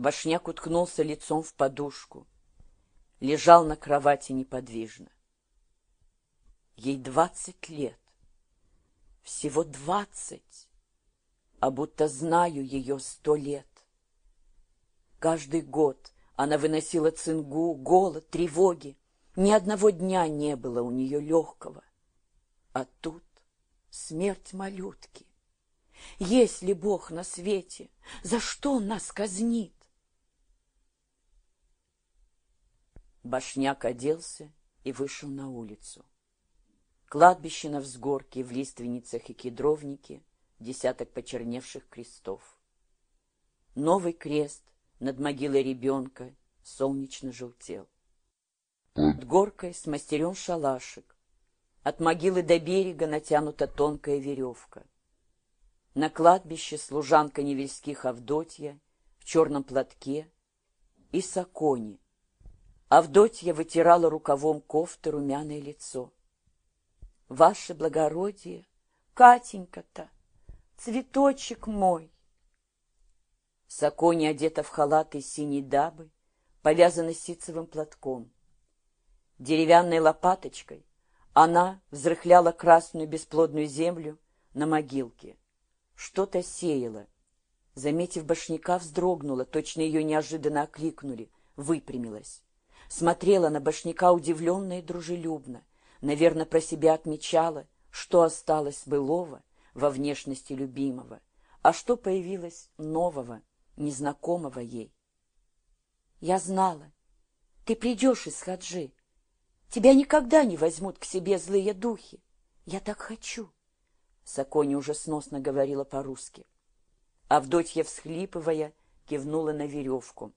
Башняк уткнулся лицом в подушку. Лежал на кровати неподвижно. Ей двадцать лет. Всего двадцать. А будто знаю ее сто лет. Каждый год она выносила цингу, голод, тревоги. Ни одного дня не было у нее легкого. А тут смерть малютки. Есть ли Бог на свете? За что он нас казнит? Башняк оделся и вышел на улицу. Кладбище на взгорке, в лиственницах и кедровнике, десяток почерневших крестов. Новый крест над могилой ребенка солнечно желтел. Под горкой смастерен шалашик. От могилы до берега натянута тонкая веревка. На кладбище служанка Невельских Авдотья в черном платке и саконе. Авдотья вытирала рукавом кофты румяное лицо. Ваше благородие, Катенька-то, цветочек мой. Сакони одета в халат из синей дабы, повязана ситцевым платком. Деревянной лопаточкой она взрыхляла красную бесплодную землю на могилке что-то сеяла. Заметив башняка, вздрогнула, точно ее неожиданно окликнули, выпрямилась. Смотрела на башняка удивленно и дружелюбно, наверное, про себя отмечала, что осталось былого во внешности любимого, а что появилось нового, незнакомого ей. Я знала, ты придешь из Хаджи. Тебя никогда не возьмут к себе злые духи. Я так хочу. Сакони уже сносно говорила по-русски. Авдотья, всхлипывая, кивнула на веревку.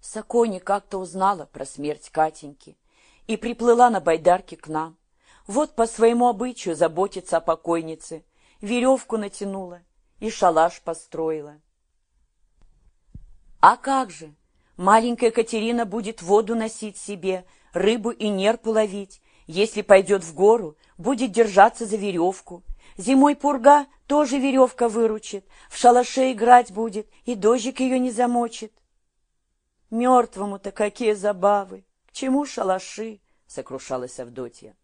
Сакони как-то узнала про смерть Катеньки и приплыла на байдарке к нам. Вот по своему обычаю заботиться о покойнице, веревку натянула и шалаш построила. А как же? Маленькая Катерина будет воду носить себе, рыбу и нерпу ловить, если пойдет в гору, будет держаться за веревку. Зимой пурга тоже веревка выручит, в шалаше играть будет, и дождик ее не замочит. Мертвому-то какие забавы! К чему шалаши? — сокрушалась Авдотья.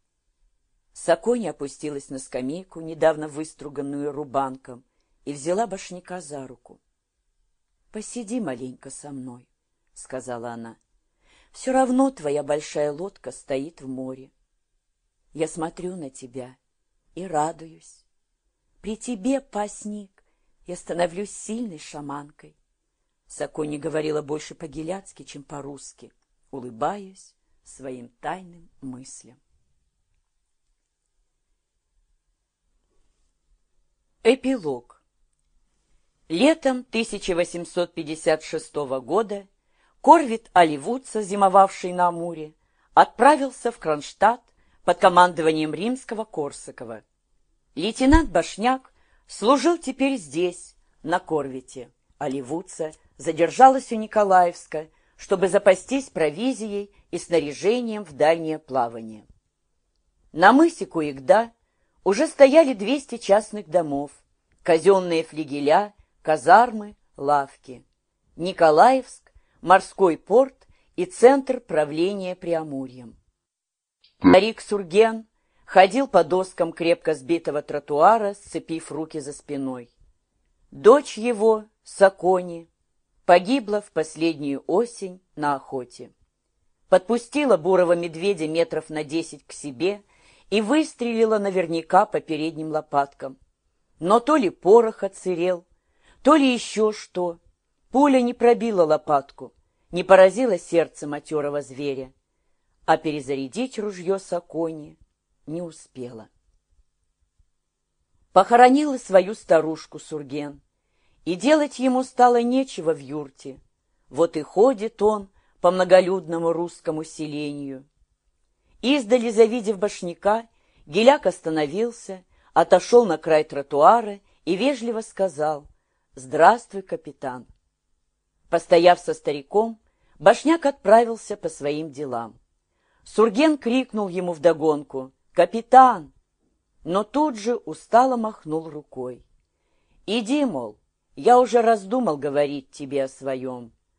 Саконя опустилась на скамейку, недавно выструганную рубанком, и взяла башняка за руку. — Посиди маленько со мной, — сказала она. — Все равно твоя большая лодка стоит в море. Я смотрю на тебя и радуюсь. При тебе, пасник, я становлюсь сильной шаманкой. Сакони говорила больше по-геляцки, чем по-русски, улыбаясь своим тайным мыслям. Эпилог Летом 1856 года Корвит Оливудца, зимовавший на Амуре, отправился в Кронштадт под командованием римского Корсакова. Лейтенант Башняк служил теперь здесь, на Корвете, а Ливуца задержалась у Николаевска, чтобы запастись провизией и снаряжением в дальнее плавание. На мысе Куигда уже стояли 200 частных домов, казенные флигеля, казармы, лавки. Николаевск, морской порт и центр правления Преамурьем. Старик Сурген ходил по доскам крепко сбитого тротуара, сцепив руки за спиной. Дочь его, Сакони, погибла в последнюю осень на охоте. Подпустила бурого медведя метров на десять к себе и выстрелила наверняка по передним лопаткам. Но то ли порох отсырел, то ли еще что. Пуля не пробила лопатку, не поразила сердце матерого зверя а перезарядить ружье Сакони не успела. Похоронила свою старушку Сурген, и делать ему стало нечего в юрте. Вот и ходит он по многолюдному русскому селению. Издали, завидев башняка, Геляк остановился, отошел на край тротуара и вежливо сказал «Здравствуй, капитан». Постояв со стариком, башняк отправился по своим делам. Сурген крикнул ему вдогонку «Капитан!», но тут же устало махнул рукой. «Иди, мол, Я уже раздумал говорить тебе о своем.